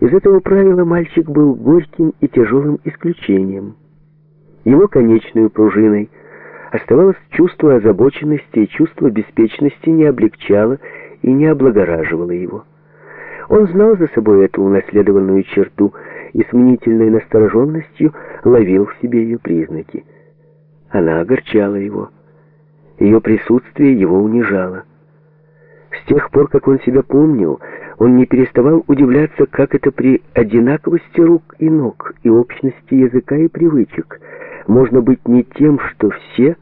Из этого правила мальчик был горьким и тяжелым исключением. Его конечной пружиной оставалось чувство озабоченности, и чувство беспечности не облегчало и не облагораживало его. Он знал за собой эту унаследованную черту и с мнительной настороженностью ловил в себе ее признаки. Она огорчала его. Ее присутствие его унижало. С тех пор, как он себя помнил, он не переставал удивляться, как это при одинаковости рук и ног, и общности языка и привычек можно быть не тем, что все,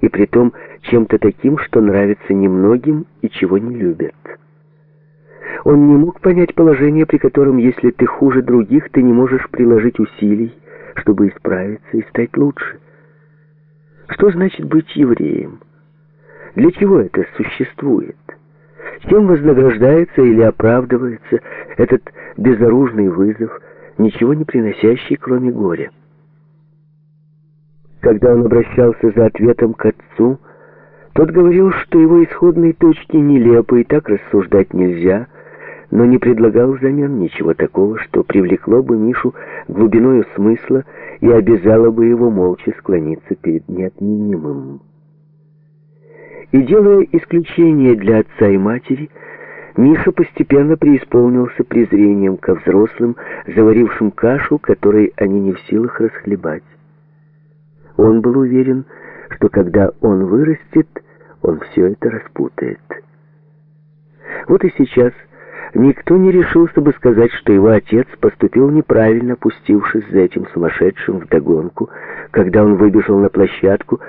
и при том чем-то таким, что нравится немногим и чего не любят. Он не мог понять положение, при котором, если ты хуже других, ты не можешь приложить усилий, чтобы исправиться и стать лучше. Что значит быть евреем? Для чего это существует? Чем вознаграждается или оправдывается этот безоружный вызов, ничего не приносящий, кроме горя? Когда он обращался за ответом к отцу, тот говорил, что его исходные точки нелепы и так рассуждать нельзя, но не предлагал взамен ничего такого, что привлекло бы Мишу глубиною смысла и обязало бы его молча склониться перед неотменимым. И делая исключение для отца и матери, Миша постепенно преисполнился презрением ко взрослым, заварившим кашу, которой они не в силах расхлебать. Он был уверен, что когда он вырастет, он все это распутает. Вот и сейчас никто не решился бы сказать, что его отец поступил неправильно, пустившись за этим сумасшедшим вдогонку, когда он выбежал на площадку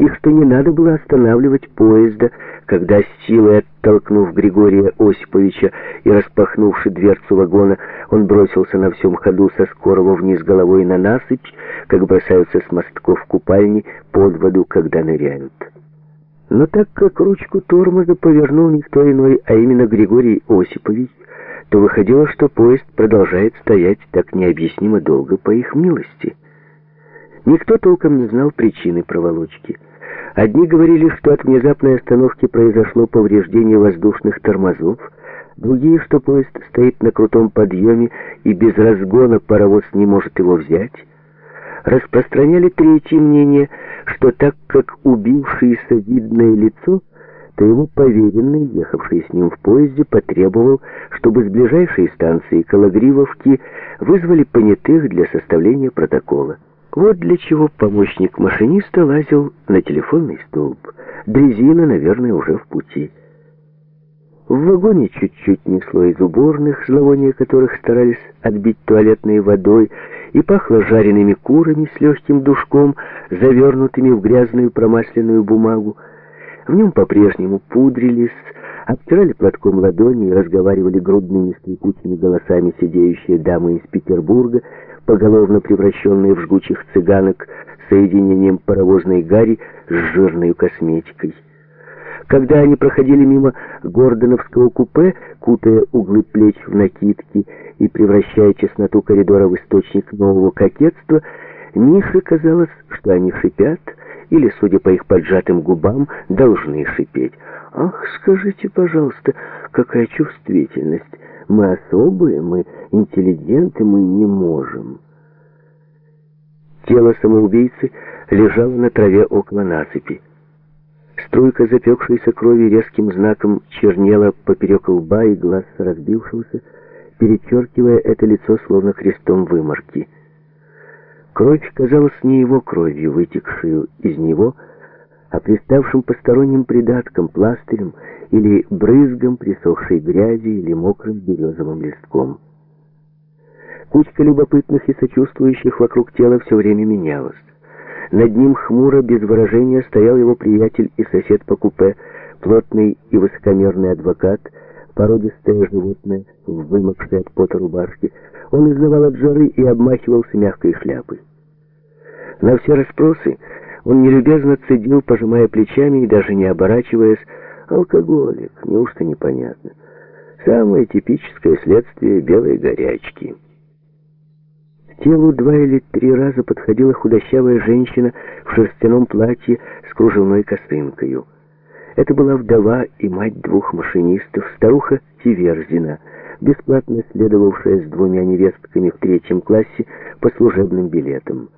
и что не надо было останавливать поезда, когда, силой оттолкнув Григория Осиповича и распахнувши дверцу вагона, он бросился на всем ходу со скорого вниз головой на насыпь, как бросаются с мостков купальни под воду, когда ныряют. Но так как ручку тормоза повернул никто иной, а именно Григорий Осипович, то выходило, что поезд продолжает стоять так необъяснимо долго по их милости. Никто толком не знал причины проволочки. Одни говорили, что от внезапной остановки произошло повреждение воздушных тормозов, другие, что поезд стоит на крутом подъеме и без разгона паровоз не может его взять. Распространяли третье мнение, что так как убившийся видное лицо, то его поверенный, ехавший с ним в поезде, потребовал, чтобы с ближайшей станции Калагривовки вызвали понятых для составления протокола. Вот для чего помощник машиниста лазил на телефонный столб. Дрезина, наверное, уже в пути. В вагоне чуть-чуть несло из уборных, зловоние которых старались отбить туалетной водой, и пахло жареными курами с легким душком, завернутыми в грязную промасленную бумагу. В нем по-прежнему пудрились, обтирали платком ладони и разговаривали грудными скрипучими голосами сидеющие дамы из Петербурга, поголовно превращенные в жгучих цыганок соединением паровозной гари с жирной косметикой. Когда они проходили мимо Гордоновского купе, кутая углы плеч в накидки и превращая тесноту коридора в источник нового кокетства, Мише казалось, что они шипят, или, судя по их поджатым губам, должны шипеть. «Ах, скажите, пожалуйста, какая чувствительность! Мы особые, мы интеллигенты, мы не можем!» Тело самоубийцы лежало на траве около насыпи. Струйка запекшейся крови резким знаком чернела поперек лба и глаз разбившегося, перечеркивая это лицо словно крестом выморки. Кровь казалась не его кровью, вытекшую из него, а приставшим посторонним придатком, пластырем или брызгом присохшей грязи или мокрым березовым листком. Кучка любопытных и сочувствующих вокруг тела все время менялась. Над ним хмуро, без выражения, стоял его приятель и сосед по купе, плотный и высокомерный адвокат, породистое животное, вымокшее от пота рубашки. Он изнывал от жары и обмахивался мягкой шляпой. На все расспросы он нелюбезно цедил, пожимая плечами и даже не оборачиваясь, «Алкоголик, неужто непонятно? Самое типическое следствие белой горячки» телу два или три раза подходила худощавая женщина в шерстяном платье с кружевной косынкою. Это была вдова и мать двух машинистов, старуха Тиверзина, бесплатно следовавшая с двумя невестками в третьем классе по служебным билетам.